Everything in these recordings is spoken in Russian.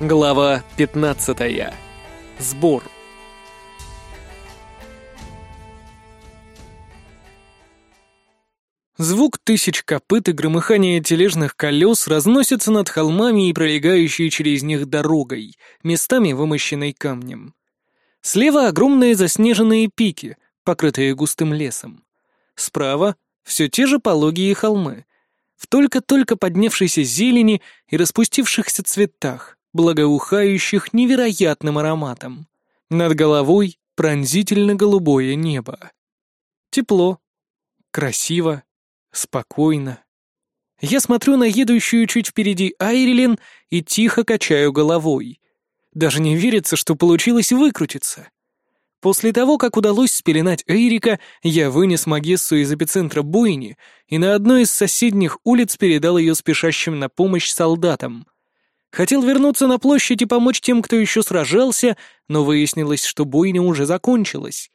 Глава 15. Сбор. Звук тысяч копыт и громыхание тележных колес разносится над холмами и пролегающей через них дорогой, местами вымощенной камнем. Слева огромные заснеженные пики, покрытые густым лесом. Справа все те же пологие холмы, в только-только поднявшейся зелени и распустившихся цветах благоухающих невероятным ароматом. Над головой пронзительно-голубое небо. Тепло, красиво, спокойно. Я смотрю на едущую чуть впереди Айрилен и тихо качаю головой. Даже не верится, что получилось выкрутиться. После того, как удалось спеленать Эйрика, я вынес Магессу из эпицентра бойни и на одной из соседних улиц передал ее спешащим на помощь солдатам — Хотел вернуться на площадь и помочь тем, кто еще сражался, но выяснилось, что бойня уже закончилась.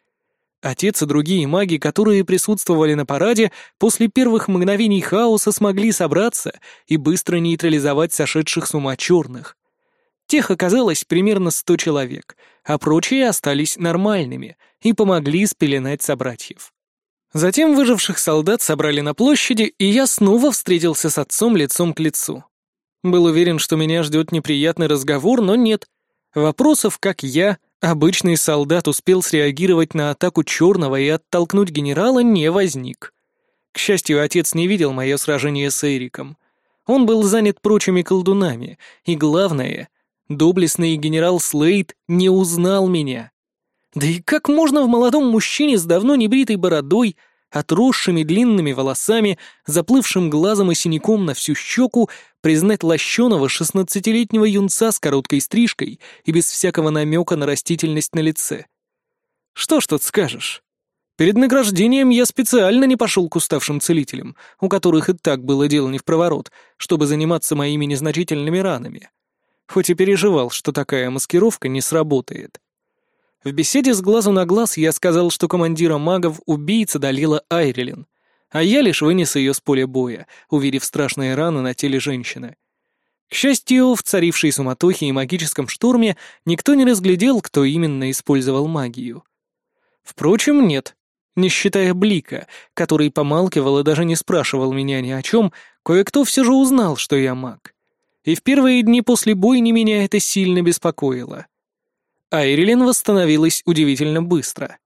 Отец и другие маги, которые присутствовали на параде, после первых мгновений хаоса смогли собраться и быстро нейтрализовать сошедших с ума черных. Тех оказалось примерно сто человек, а прочие остались нормальными и помогли спеленать собратьев. Затем выживших солдат собрали на площади, и я снова встретился с отцом лицом к лицу. Был уверен, что меня ждет неприятный разговор, но нет. Вопросов, как я, обычный солдат, успел среагировать на атаку черного и оттолкнуть генерала, не возник. К счастью, отец не видел мое сражение с Эриком. Он был занят прочими колдунами, и главное, доблестный генерал Слейд не узнал меня. Да и как можно в молодом мужчине с давно небритой бородой отросшими длинными волосами, заплывшим глазом и синяком на всю щеку, признать лощеного шестнадцатилетнего юнца с короткой стрижкой и без всякого намека на растительность на лице. Что ж тут скажешь? Перед награждением я специально не пошел к уставшим целителям, у которых и так было дело не в проворот, чтобы заниматься моими незначительными ранами. Хоть и переживал, что такая маскировка не сработает. В беседе с глазу на глаз я сказал, что командира магов убийца долила Айрилен, а я лишь вынес ее с поля боя, увидев страшные раны на теле женщины. К счастью, в царившей суматохе и магическом штурме никто не разглядел, кто именно использовал магию. Впрочем, нет. Не считая Блика, который помалкивал и даже не спрашивал меня ни о чем, кое-кто все же узнал, что я маг. И в первые дни после бойни меня это сильно беспокоило. Айрилен восстановилась удивительно быстро.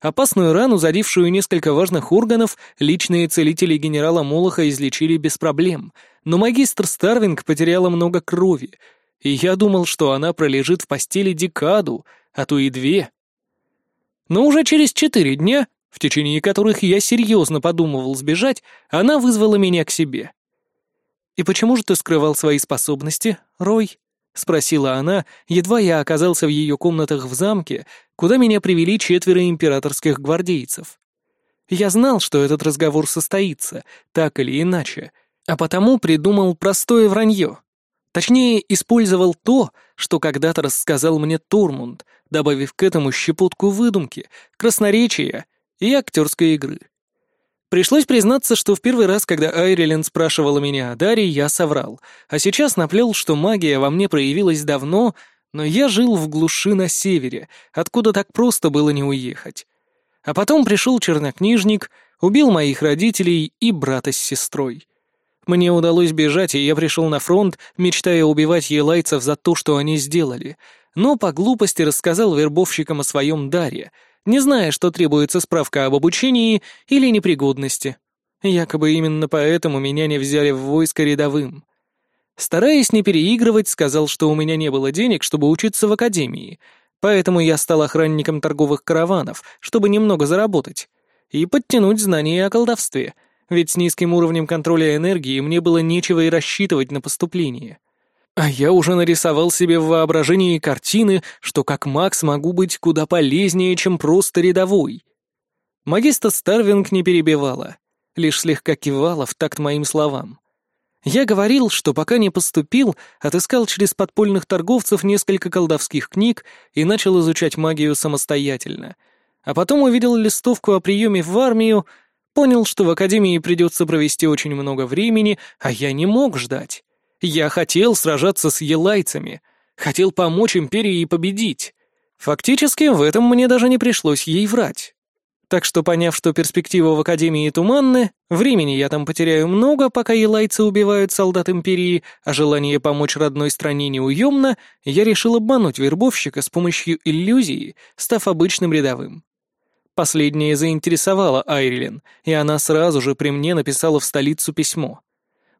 Опасную рану, задевшую несколько важных органов, личные целители генерала Молоха излечили без проблем, но магистр Старвинг потеряла много крови, и я думал, что она пролежит в постели декаду, а то и две. Но уже через четыре дня, в течение которых я серьезно подумывал сбежать, она вызвала меня к себе. «И почему же ты скрывал свои способности, Рой?» — спросила она, едва я оказался в ее комнатах в замке, куда меня привели четверо императорских гвардейцев. Я знал, что этот разговор состоится, так или иначе, а потому придумал простое вранье. Точнее, использовал то, что когда-то рассказал мне Турмунд, добавив к этому щепотку выдумки, красноречия и актерской игры. Пришлось признаться, что в первый раз, когда Айрилен спрашивала меня о Даре, я соврал, а сейчас наплел, что магия во мне проявилась давно, но я жил в глуши на севере, откуда так просто было не уехать. А потом пришел чернокнижник, убил моих родителей и брата с сестрой. Мне удалось бежать, и я пришел на фронт, мечтая убивать елайцев за то, что они сделали, но по глупости рассказал вербовщикам о своем даре — не зная, что требуется справка об обучении или непригодности. Якобы именно поэтому меня не взяли в войско рядовым. Стараясь не переигрывать, сказал, что у меня не было денег, чтобы учиться в академии, поэтому я стал охранником торговых караванов, чтобы немного заработать и подтянуть знания о колдовстве, ведь с низким уровнем контроля энергии мне было нечего и рассчитывать на поступление. А я уже нарисовал себе в воображении картины, что как Макс могу быть куда полезнее, чем просто рядовой. Магиста Старвинг не перебивала, лишь слегка кивала в такт моим словам. Я говорил, что пока не поступил, отыскал через подпольных торговцев несколько колдовских книг и начал изучать магию самостоятельно. А потом увидел листовку о приеме в армию, понял, что в академии придется провести очень много времени, а я не мог ждать. Я хотел сражаться с елайцами. Хотел помочь Империи победить. Фактически, в этом мне даже не пришлось ей врать. Так что, поняв, что перспективы в Академии туманны, времени я там потеряю много, пока елайцы убивают солдат Империи, а желание помочь родной стране неуемно, я решил обмануть вербовщика с помощью иллюзии, став обычным рядовым. Последнее заинтересовало Айрилен, и она сразу же при мне написала в столицу письмо.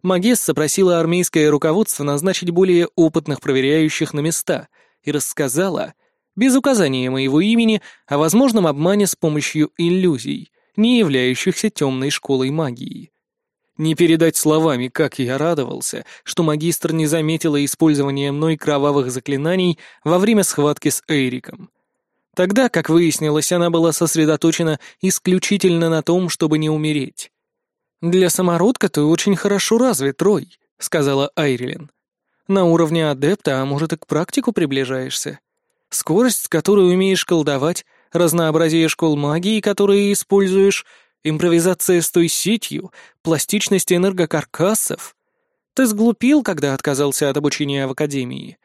Магесса просила армейское руководство назначить более опытных проверяющих на места и рассказала, без указания моего имени, о возможном обмане с помощью иллюзий, не являющихся темной школой магии. Не передать словами, как я радовался, что магистр не заметила использования мной кровавых заклинаний во время схватки с Эйриком. Тогда, как выяснилось, она была сосредоточена исключительно на том, чтобы не умереть. «Для самородка ты очень хорошо развит, Рой», — сказала Айрилен. «На уровне адепта, а может и к практику приближаешься. Скорость, с которой умеешь колдовать, разнообразие школ магии, которые используешь, импровизация с той сетью, пластичность энергокаркасов. Ты сглупил, когда отказался от обучения в Академии.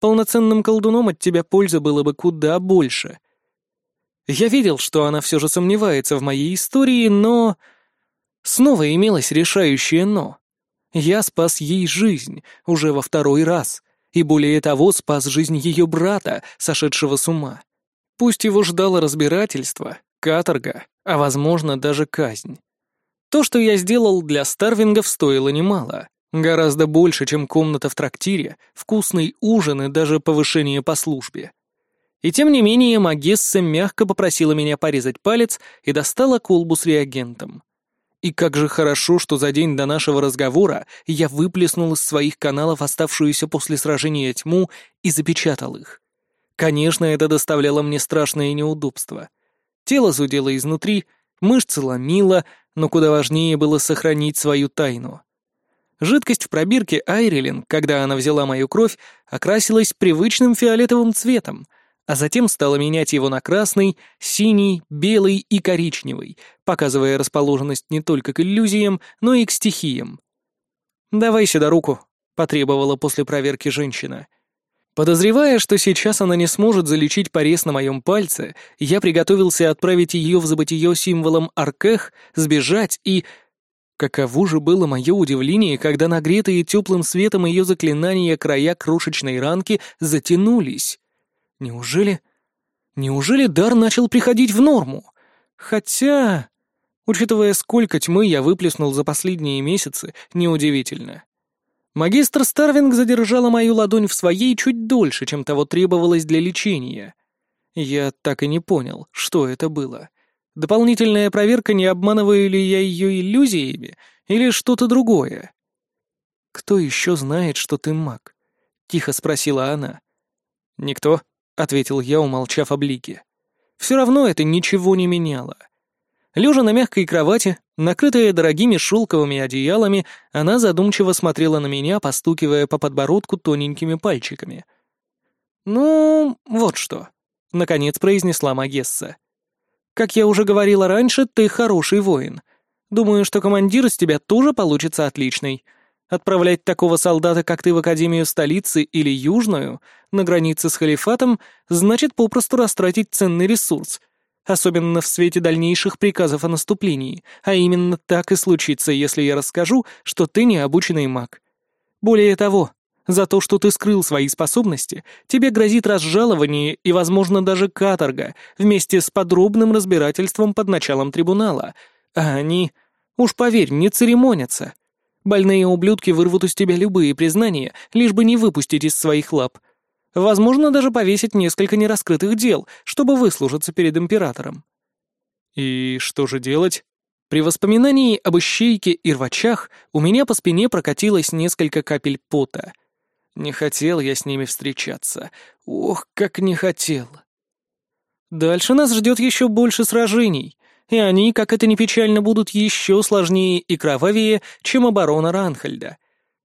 Полноценным колдуном от тебя пользы было бы куда больше. Я видел, что она все же сомневается в моей истории, но... Снова имелось решающее «но». Я спас ей жизнь уже во второй раз — и более того спас жизнь ее брата, сошедшего с ума. Пусть его ждало разбирательство, каторга, а, возможно, даже казнь. То, что я сделал для старвингов, стоило немало. Гораздо больше, чем комната в трактире, вкусный ужин и даже повышение по службе. И тем не менее Магесса мягко попросила меня порезать палец и достала колбу с реагентом. И как же хорошо, что за день до нашего разговора я выплеснул из своих каналов оставшуюся после сражения тьму и запечатал их. Конечно, это доставляло мне страшное неудобство. Тело зудело изнутри, мышцы ломило, но куда важнее было сохранить свою тайну. Жидкость в пробирке Айрилен, когда она взяла мою кровь, окрасилась привычным фиолетовым цветом — а затем стала менять его на красный, синий, белый и коричневый, показывая расположенность не только к иллюзиям, но и к стихиям. «Давай сюда руку», — потребовала после проверки женщина. Подозревая, что сейчас она не сможет залечить порез на моем пальце, я приготовился отправить ее в забытие символом Аркех, сбежать и... Каково же было мое удивление, когда нагретые теплым светом ее заклинания края крошечной ранки затянулись. Неужели... Неужели дар начал приходить в норму? Хотя... Учитывая, сколько тьмы я выплеснул за последние месяцы, неудивительно. Магистр Старвинг задержала мою ладонь в своей чуть дольше, чем того требовалось для лечения. Я так и не понял, что это было. Дополнительная проверка, не обманываю ли я ее иллюзиями, или что-то другое. «Кто еще знает, что ты маг?» — тихо спросила она. «Никто», — ответил я, умолчав о блике. «Все равно это ничего не меняло». Лежа на мягкой кровати, накрытая дорогими шелковыми одеялами, она задумчиво смотрела на меня, постукивая по подбородку тоненькими пальчиками. «Ну, вот что», — наконец произнесла Магесса. «Как я уже говорила раньше, ты хороший воин. Думаю, что командир из тебя тоже получится отличный. Отправлять такого солдата, как ты, в Академию столицы или Южную, на границе с халифатом, значит попросту растратить ценный ресурс, особенно в свете дальнейших приказов о наступлении, а именно так и случится, если я расскажу, что ты не обученный маг. Более того, за то, что ты скрыл свои способности, тебе грозит разжалование и, возможно, даже каторга вместе с подробным разбирательством под началом трибунала, а они, уж поверь, не церемонятся. Больные ублюдки вырвут из тебя любые признания, лишь бы не выпустить из своих лап. Возможно, даже повесить несколько нераскрытых дел, чтобы выслужиться перед императором. И что же делать? При воспоминании об ищейке и рвачах у меня по спине прокатилось несколько капель пота. Не хотел я с ними встречаться. Ох, как не хотел. Дальше нас ждет еще больше сражений, и они, как это ни печально, будут еще сложнее и кровавее, чем оборона Ранхальда.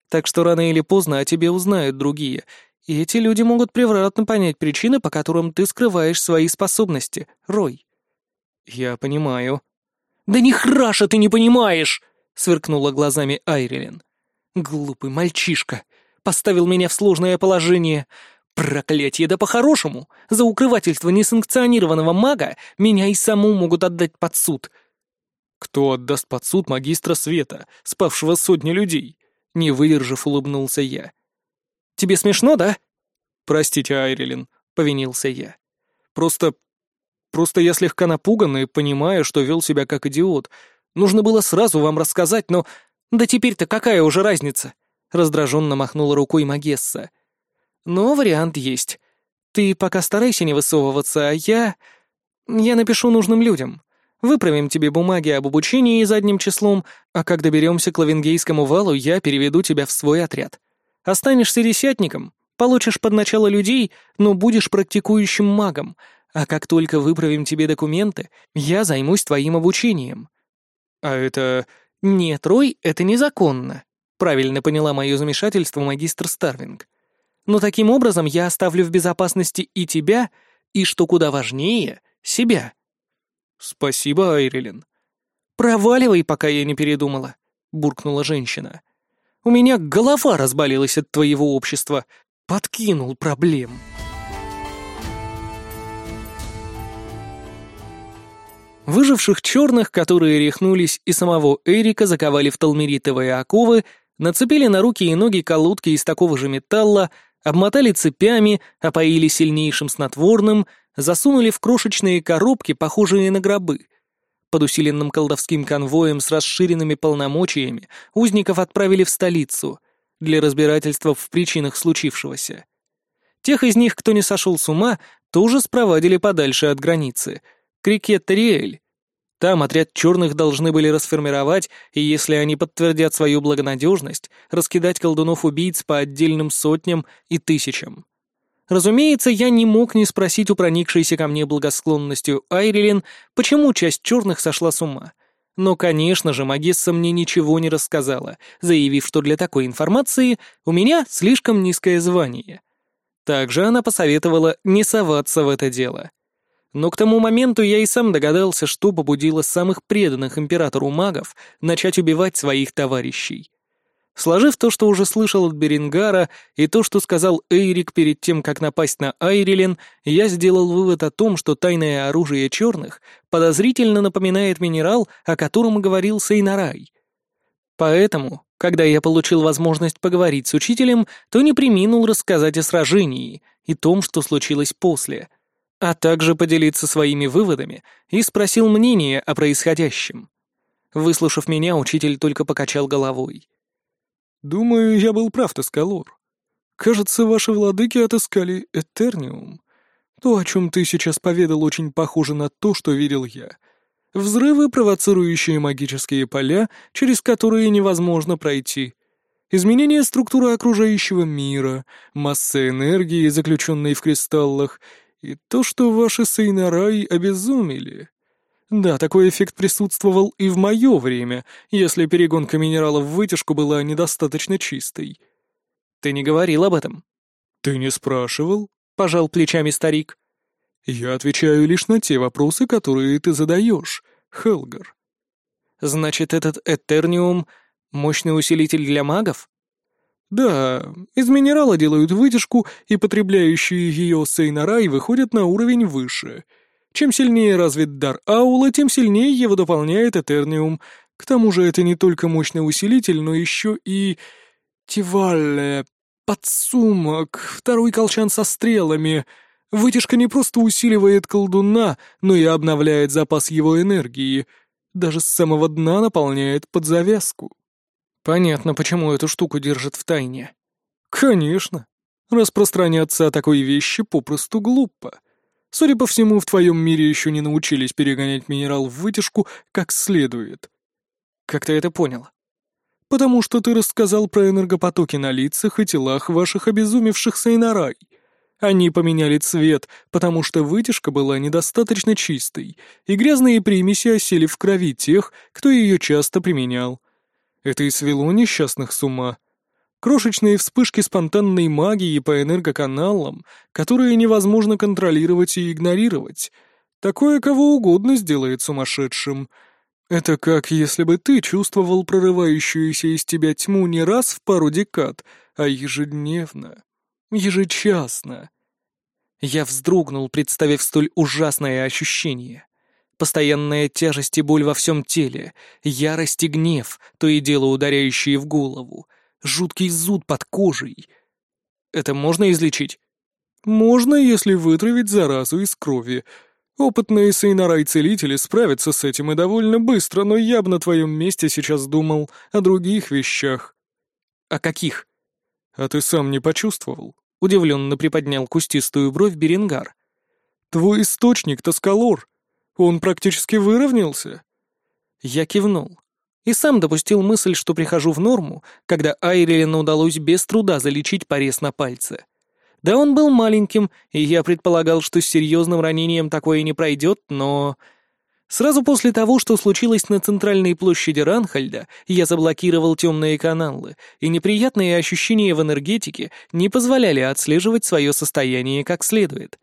Так что рано или поздно о тебе узнают другие, и эти люди могут превратно понять причины, по которым ты скрываешь свои способности, Рой. Я понимаю. Да ни храша ты не понимаешь! сверкнула глазами Айрилен. Глупый мальчишка. Поставил меня в сложное положение. Проклятье, да по-хорошему! За укрывательство несанкционированного мага меня и саму могут отдать под суд. Кто отдаст под суд магистра света, спавшего сотни людей? Не выдержав, улыбнулся я. Тебе смешно, да? Простите, Айрилин, повинился я. Просто... Просто я слегка напуган и понимаю, что вел себя как идиот. Нужно было сразу вам рассказать, но... Да теперь-то какая уже разница? Раздраженно махнула рукой Магесса. Но вариант есть. Ты пока старайся не высовываться, а я... Я напишу нужным людям. Выправим тебе бумаги об обучении задним числом, а как доберемся к Лавенгейскому валу, я переведу тебя в свой отряд. Останешься десятником, получишь под начало людей, но будешь практикующим магом, а как только выправим тебе документы, я займусь твоим обучением». «А это...» «Нет, Рой, это незаконно», — правильно поняла мое замешательство магистр Старвинг. Но таким образом я оставлю в безопасности и тебя, и, что куда важнее, себя. Спасибо, Айрилен. Проваливай, пока я не передумала, буркнула женщина. У меня голова разболелась от твоего общества. Подкинул проблем. Выживших черных, которые рехнулись, и самого Эрика заковали в талмеритовые оковы, нацепили на руки и ноги колодки из такого же металла, обмотали цепями, опоили сильнейшим снотворным, засунули в крошечные коробки, похожие на гробы. Под усиленным колдовским конвоем с расширенными полномочиями узников отправили в столицу для разбирательства в причинах случившегося. Тех из них, кто не сошел с ума, тоже спровадили подальше от границы, к реке Тариэль, там отряд черных должны были расформировать, и если они подтвердят свою благонадежность, раскидать колдунов-убийц по отдельным сотням и тысячам. Разумеется, я не мог не спросить у проникшейся ко мне благосклонностью Айрилен, почему часть черных сошла с ума. Но, конечно же, Магесса мне ничего не рассказала, заявив, что для такой информации у меня слишком низкое звание. Также она посоветовала не соваться в это дело. Но к тому моменту я и сам догадался, что побудило самых преданных императору магов начать убивать своих товарищей. Сложив то, что уже слышал от Берингара, и то, что сказал Эйрик перед тем, как напасть на Айрилен, я сделал вывод о том, что тайное оружие черных подозрительно напоминает минерал, о котором говорил Сейнарай. Поэтому, когда я получил возможность поговорить с учителем, то не приминул рассказать о сражении и том, что случилось после — а также поделиться своими выводами и спросил мнение о происходящем. Выслушав меня, учитель только покачал головой. «Думаю, я был прав, Тоскалор. Кажется, ваши владыки отыскали Этерниум. То, о чем ты сейчас поведал, очень похоже на то, что видел я. Взрывы, провоцирующие магические поля, через которые невозможно пройти. Изменение структуры окружающего мира, масса энергии, заключенной в кристаллах — и то, что ваши Сейнарай обезумели. Да, такой эффект присутствовал и в мое время, если перегонка минералов в вытяжку была недостаточно чистой. Ты не говорил об этом? Ты не спрашивал? Пожал плечами старик. Я отвечаю лишь на те вопросы, которые ты задаешь, Хелгар. Значит, этот Этерниум — мощный усилитель для магов? Да, из минерала делают вытяжку, и потребляющие ее Сейнарай выходят на уровень выше. Чем сильнее развит дар аула, тем сильнее его дополняет Этерниум. К тому же это не только мощный усилитель, но еще и... Тивалле, подсумок, второй колчан со стрелами. Вытяжка не просто усиливает колдуна, но и обновляет запас его энергии. Даже с самого дна наполняет под завязку. Понятно, почему эту штуку держат в тайне. Конечно. Распространяться о такой вещи попросту глупо. Судя по всему, в твоем мире еще не научились перегонять минерал в вытяжку как следует. Как ты это понял? Потому что ты рассказал про энергопотоки на лицах и телах ваших обезумевших Сейнарай. Они поменяли цвет, потому что вытяжка была недостаточно чистой, и грязные примеси осели в крови тех, кто ее часто применял. Это и свело несчастных с ума. Крошечные вспышки спонтанной магии по энергоканалам, которые невозможно контролировать и игнорировать. Такое кого угодно сделает сумасшедшим. Это как если бы ты чувствовал прорывающуюся из тебя тьму не раз в пару декад, а ежедневно. Ежечасно. Я вздрогнул, представив столь ужасное ощущение. Постоянная тяжесть и боль во всем теле, ярость и гнев, то и дело ударяющие в голову, жуткий зуд под кожей. Это можно излечить? Можно, если вытравить заразу из крови. Опытные сейнарай-целители справятся с этим и довольно быстро, но я бы на твоем месте сейчас думал о других вещах. О каких? А ты сам не почувствовал? Удивленно приподнял кустистую бровь Беренгар. Твой источник — Тоскалор. Он практически выровнялся. Я кивнул. И сам допустил мысль, что прихожу в норму, когда Айрилину удалось без труда залечить порез на пальце. Да он был маленьким, и я предполагал, что с серьезным ранением такое не пройдет, но... Сразу после того, что случилось на центральной площади Ранхальда, я заблокировал темные каналы, и неприятные ощущения в энергетике не позволяли отслеживать свое состояние как следует.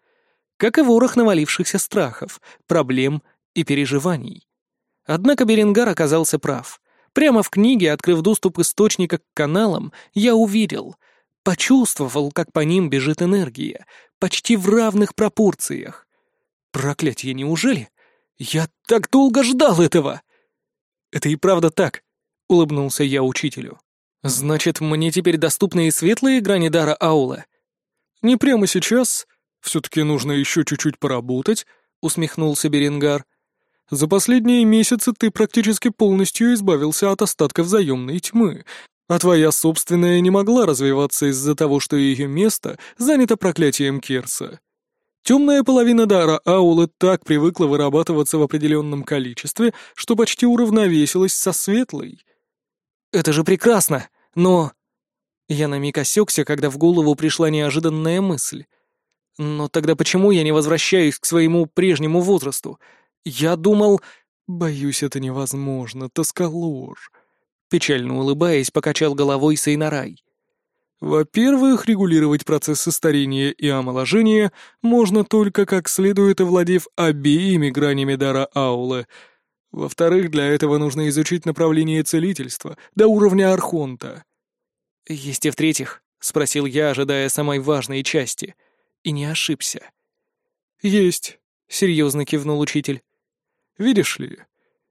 Как и ворох навалившихся страхов, проблем и переживаний. Однако Беренгар оказался прав. Прямо в книге, открыв доступ источника к каналам, я увидел, почувствовал, как по ним бежит энергия, почти в равных пропорциях. Проклятье, неужели? Я так долго ждал этого!» «Это и правда так», — улыбнулся я учителю. «Значит, мне теперь доступны и светлые грани дара Аула?» «Не прямо сейчас. Все-таки нужно еще чуть-чуть поработать», — усмехнулся Беренгар. «За последние месяцы ты практически полностью избавился от остатков заемной тьмы, а твоя собственная не могла развиваться из-за того, что ее место занято проклятием Керса. Темная половина дара Аулы так привыкла вырабатываться в определенном количестве, что почти уравновесилась со светлой. «Это же прекрасно! Но...» Я на миг осекся, когда в голову пришла неожиданная мысль. «Но тогда почему я не возвращаюсь к своему прежнему возрасту? Я думал...» «Боюсь, это невозможно, тоскалор», — печально улыбаясь, покачал головой Сейнарай. Во-первых, регулировать процессы старения и омоложения можно только как следует овладев обеими гранями дара аулы. Во-вторых, для этого нужно изучить направление целительства до уровня архонта. «Есть и в-третьих?» — спросил я, ожидая самой важной части. И не ошибся. «Есть», — серьезно кивнул учитель. «Видишь ли,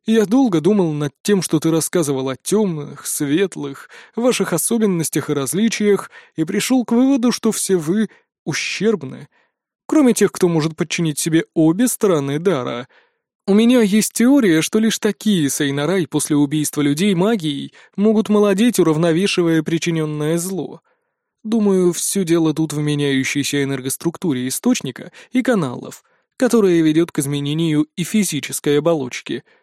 я долго думал над тем, что ты рассказывал о темных, светлых, ваших особенностях и различиях, и пришел к выводу, что все вы ущербны, кроме тех, кто может подчинить себе обе стороны дара. У меня есть теория, что лишь такие Сейнарай после убийства людей магией могут молодеть, уравновешивая причиненное зло. Думаю, все дело тут в меняющейся энергоструктуре источника и каналов, которая ведет к изменению и физической оболочки —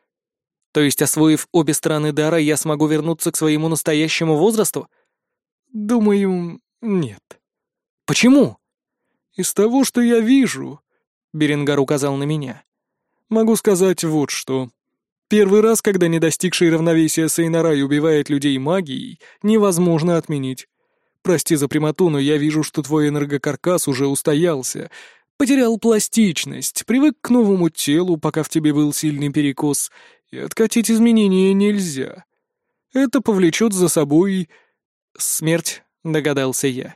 то есть, освоив обе стороны дара, я смогу вернуться к своему настоящему возрасту? Думаю, нет. Почему? Из того, что я вижу, Беренгар указал на меня. Могу сказать вот что. Первый раз, когда недостигший равновесия Сейнарай убивает людей магией, невозможно отменить. Прости за прямоту, но я вижу, что твой энергокаркас уже устоялся, потерял пластичность, привык к новому телу, пока в тебе был сильный перекос, и откатить изменения нельзя. Это повлечет за собой... Смерть, догадался я.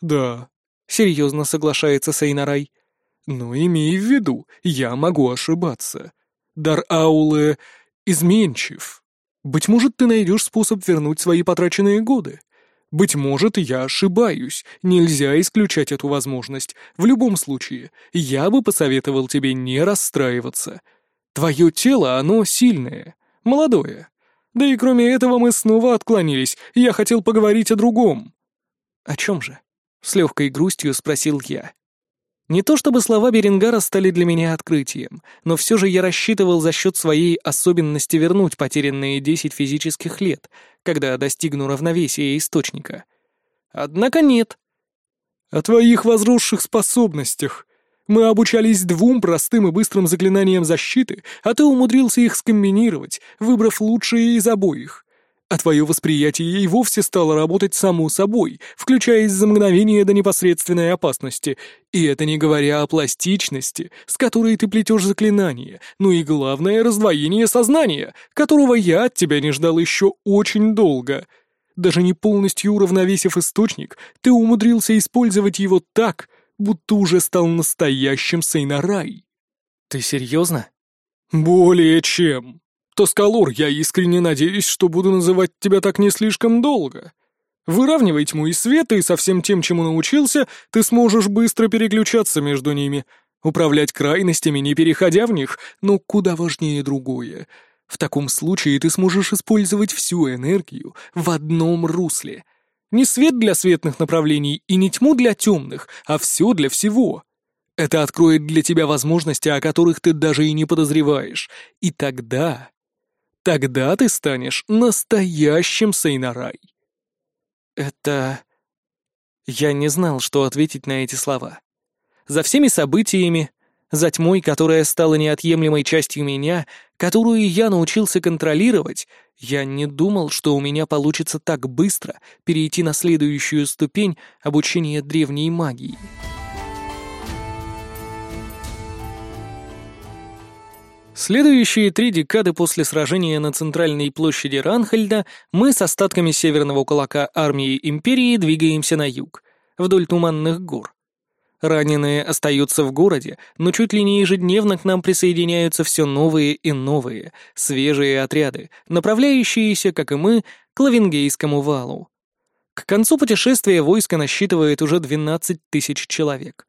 Да. Серьезно соглашается Сейнарай. Но имей в виду, я могу ошибаться. Дар Аулы изменчив. Быть может, ты найдешь способ вернуть свои потраченные годы. Быть может, я ошибаюсь, нельзя исключать эту возможность. В любом случае, я бы посоветовал тебе не расстраиваться. Твое тело, оно сильное, молодое. Да и кроме этого мы снова отклонились, я хотел поговорить о другом». «О чем же?» — с легкой грустью спросил я. Не то чтобы слова Берингара стали для меня открытием, но все же я рассчитывал за счет своей особенности вернуть потерянные десять физических лет, когда достигну равновесия источника. Однако нет. «О твоих возросших способностях», мы обучались двум простым и быстрым заклинаниям защиты, а ты умудрился их скомбинировать, выбрав лучшие из обоих. А твое восприятие и вовсе стало работать само собой, включаясь за мгновение до непосредственной опасности. И это не говоря о пластичности, с которой ты плетешь заклинания, ну и главное — раздвоение сознания, которого я от тебя не ждал еще очень долго. Даже не полностью уравновесив источник, ты умудрился использовать его так, будто уже стал настоящим Сейнарай. Ты серьезно? Более чем. Тоскалор, я искренне надеюсь, что буду называть тебя так не слишком долго. Выравнивай тьму и свет, и со всем тем, чему научился, ты сможешь быстро переключаться между ними, управлять крайностями, не переходя в них, но куда важнее другое. В таком случае ты сможешь использовать всю энергию в одном русле. Не свет для светных направлений и не тьму для темных, а все для всего. Это откроет для тебя возможности, о которых ты даже и не подозреваешь. И тогда... Тогда ты станешь настоящим Сейнарай. Это... Я не знал, что ответить на эти слова. За всеми событиями, за тьмой, которая стала неотъемлемой частью меня, которую я научился контролировать, я не думал, что у меня получится так быстро перейти на следующую ступень обучения древней магии. Следующие три декады после сражения на центральной площади Ранхальда мы с остатками северного кулака армии Империи двигаемся на юг, вдоль Туманных гор. Раненые остаются в городе, но чуть ли не ежедневно к нам присоединяются все новые и новые, свежие отряды, направляющиеся, как и мы, к Лавингейскому валу. К концу путешествия войско насчитывает уже 12 тысяч человек.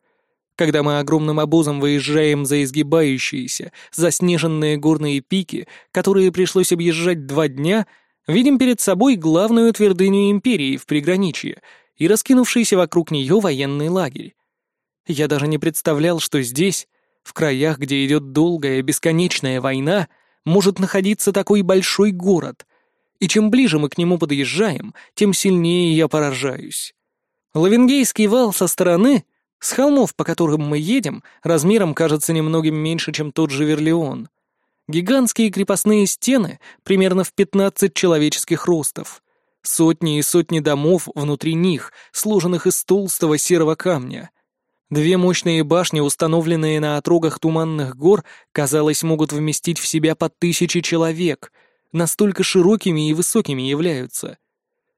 Когда мы огромным обозом выезжаем за изгибающиеся, заснеженные горные пики, которые пришлось объезжать два дня, видим перед собой главную твердыню империи в приграничье и раскинувшийся вокруг нее военный лагерь. Я даже не представлял, что здесь, в краях, где идет долгая, бесконечная война, может находиться такой большой город. И чем ближе мы к нему подъезжаем, тем сильнее я поражаюсь. Лавенгейский вал со стороны с холмов, по которым мы едем, размером кажется немногим меньше, чем тот же Верлеон. Гигантские крепостные стены примерно в 15 человеческих ростов. Сотни и сотни домов внутри них, сложенных из толстого серого камня. Две мощные башни, установленные на отрогах туманных гор, казалось, могут вместить в себя по тысяче человек. Настолько широкими и высокими являются —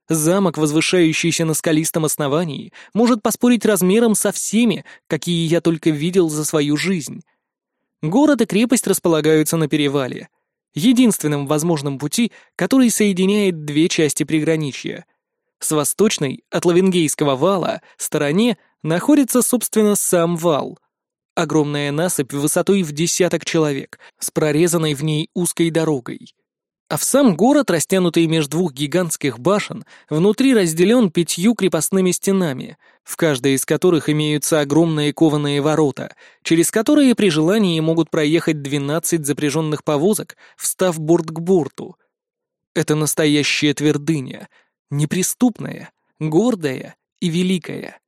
Замок, возвышающийся на скалистом основании, может поспорить размером со всеми, какие я только видел за свою жизнь. Город и крепость располагаются на перевале, единственном возможном пути, который соединяет две части приграничья. С восточной, от Лавенгейского вала, стороне находится, собственно, сам вал. Огромная насыпь высотой в десяток человек, с прорезанной в ней узкой дорогой. А в сам город, растянутый между двух гигантских башен, внутри разделен пятью крепостными стенами, в каждой из которых имеются огромные кованые ворота, через которые при желании могут проехать 12 запряженных повозок, встав борт к борту. Это настоящая твердыня, неприступная, гордая и великая.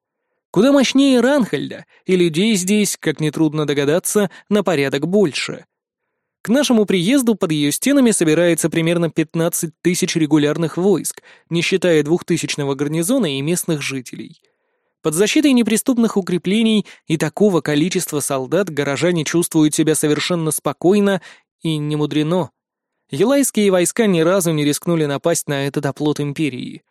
Куда мощнее Ранхальда, и людей здесь, как нетрудно догадаться, на порядок больше — к нашему приезду под ее стенами собирается примерно 15 тысяч регулярных войск, не считая двухтысячного гарнизона и местных жителей. Под защитой неприступных укреплений и такого количества солдат горожане чувствуют себя совершенно спокойно и не мудрено. Елайские войска ни разу не рискнули напасть на этот оплот империи.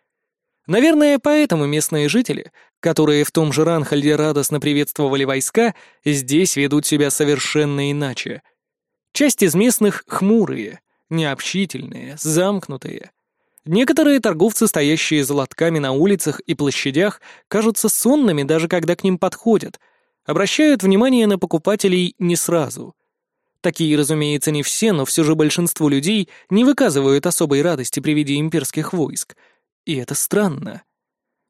Наверное, поэтому местные жители, которые в том же Ранхальде радостно приветствовали войска, здесь ведут себя совершенно иначе — Часть из местных хмурые, необщительные, замкнутые. Некоторые торговцы, стоящие за лотками на улицах и площадях, кажутся сонными, даже когда к ним подходят, обращают внимание на покупателей не сразу. Такие, разумеется, не все, но все же большинство людей не выказывают особой радости при виде имперских войск. И это странно.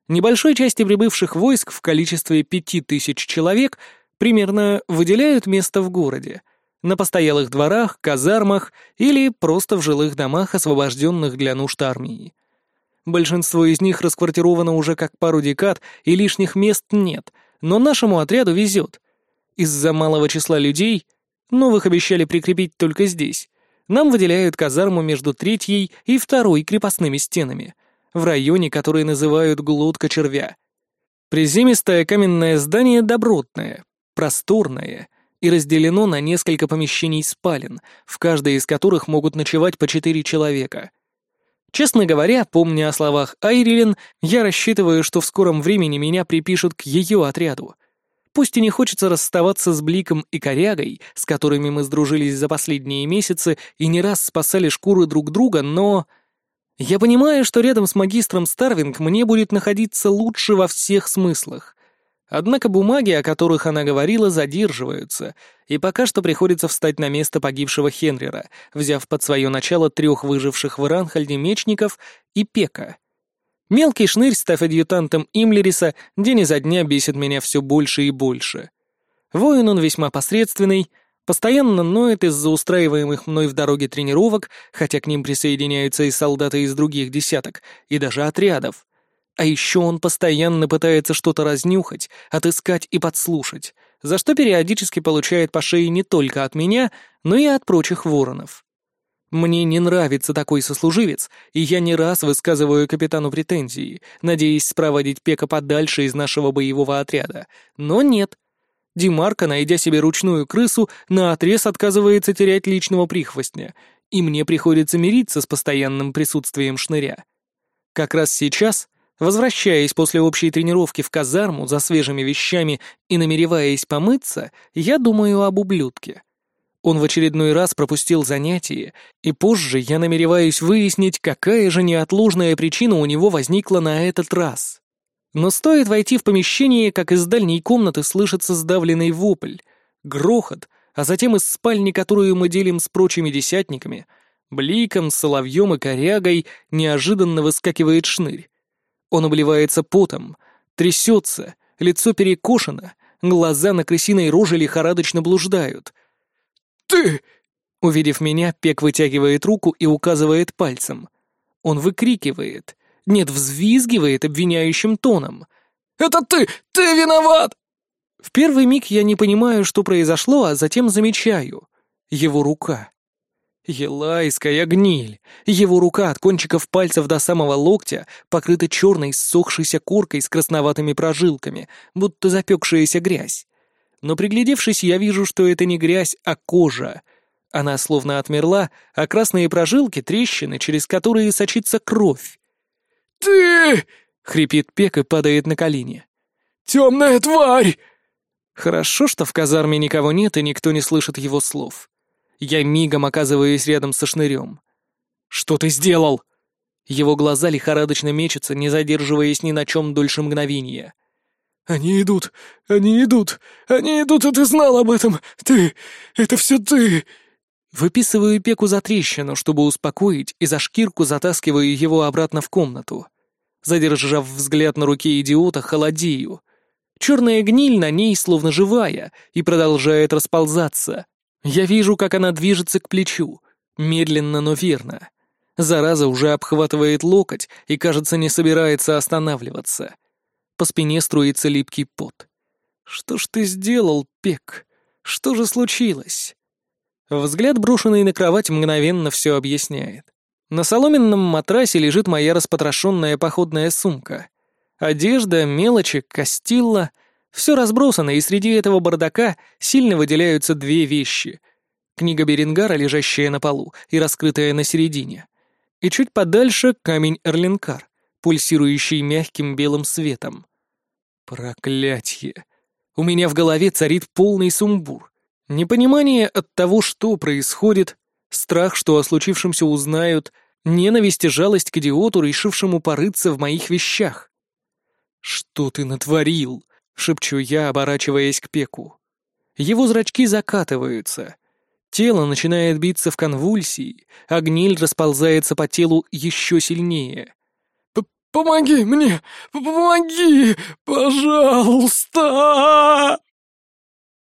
Небольшой части прибывших войск в количестве пяти тысяч человек примерно выделяют место в городе — на постоялых дворах, казармах или просто в жилых домах, освобожденных для нужд армии. Большинство из них расквартировано уже как пару декад, и лишних мест нет, но нашему отряду везет. Из-за малого числа людей, новых обещали прикрепить только здесь, нам выделяют казарму между третьей и второй крепостными стенами, в районе, который называют «глотка червя». Приземистое каменное здание добротное, просторное и разделено на несколько помещений спален, в каждой из которых могут ночевать по четыре человека. Честно говоря, помня о словах Айрилен, я рассчитываю, что в скором времени меня припишут к ее отряду. Пусть и не хочется расставаться с Бликом и Корягой, с которыми мы сдружились за последние месяцы и не раз спасали шкуры друг друга, но... Я понимаю, что рядом с магистром Старвинг мне будет находиться лучше во всех смыслах. Однако бумаги, о которых она говорила, задерживаются, и пока что приходится встать на место погибшего Хенрера, взяв под свое начало трех выживших в Иранхальде мечников и Пека. Мелкий шнырь, став адъютантом Имлериса, день изо дня бесит меня все больше и больше. Воин он весьма посредственный, постоянно ноет из-за устраиваемых мной в дороге тренировок, хотя к ним присоединяются и солдаты из других десяток, и даже отрядов, а еще он постоянно пытается что-то разнюхать, отыскать и подслушать, за что периодически получает по шее не только от меня, но и от прочих воронов. Мне не нравится такой сослуживец, и я не раз высказываю капитану претензии, надеясь спроводить Пека подальше из нашего боевого отряда. Но нет. Димарка, найдя себе ручную крысу, наотрез отказывается терять личного прихвостня, и мне приходится мириться с постоянным присутствием шныря. Как раз сейчас Возвращаясь после общей тренировки в казарму за свежими вещами и намереваясь помыться, я думаю об ублюдке. Он в очередной раз пропустил занятие, и позже я намереваюсь выяснить, какая же неотложная причина у него возникла на этот раз. Но стоит войти в помещение, как из дальней комнаты слышится сдавленный вопль, грохот, а затем из спальни, которую мы делим с прочими десятниками, бликом, соловьем и корягой неожиданно выскакивает шнырь. Он обливается потом, трясется, лицо перекошено, глаза на крысиной роже лихорадочно блуждают. «Ты!» Увидев меня, Пек вытягивает руку и указывает пальцем. Он выкрикивает, нет, взвизгивает обвиняющим тоном. «Это ты! Ты виноват!» В первый миг я не понимаю, что произошло, а затем замечаю. Его рука. Елайская гниль! Его рука от кончиков пальцев до самого локтя покрыта черной ссохшейся коркой с красноватыми прожилками, будто запекшаяся грязь. Но приглядевшись, я вижу, что это не грязь, а кожа. Она словно отмерла, а красные прожилки — трещины, через которые сочится кровь. «Ты!» — хрипит Пек и падает на колени. «Темная тварь!» Хорошо, что в казарме никого нет и никто не слышит его слов. Я мигом оказываюсь рядом со шнырем. «Что ты сделал?» Его глаза лихорадочно мечутся, не задерживаясь ни на чем дольше мгновения. «Они идут! Они идут! Они идут, и ты знал об этом! Ты! Это все ты!» Выписываю Пеку за трещину, чтобы успокоить, и за шкирку затаскиваю его обратно в комнату. Задержав взгляд на руке идиота, холодею. Черная гниль на ней словно живая и продолжает расползаться. Я вижу, как она движется к плечу, медленно, но верно. Зараза уже обхватывает локоть и, кажется, не собирается останавливаться. По спине струится липкий пот. «Что ж ты сделал, Пек? Что же случилось?» Взгляд, брошенный на кровать, мгновенно все объясняет. На соломенном матрасе лежит моя распотрошенная походная сумка. Одежда, мелочи, костилла — все разбросано, и среди этого бардака сильно выделяются две вещи. Книга Берингара, лежащая на полу и раскрытая на середине. И чуть подальше камень Эрлинкар, пульсирующий мягким белым светом. Проклятье! У меня в голове царит полный сумбур. Непонимание от того, что происходит, страх, что о случившемся узнают, ненависть и жалость к идиоту, решившему порыться в моих вещах. «Что ты натворил?» — шепчу я, оборачиваясь к Пеку. Его зрачки закатываются. Тело начинает биться в конвульсии, а гниль расползается по телу еще сильнее. «Помоги мне! Помоги! Пожалуйста!»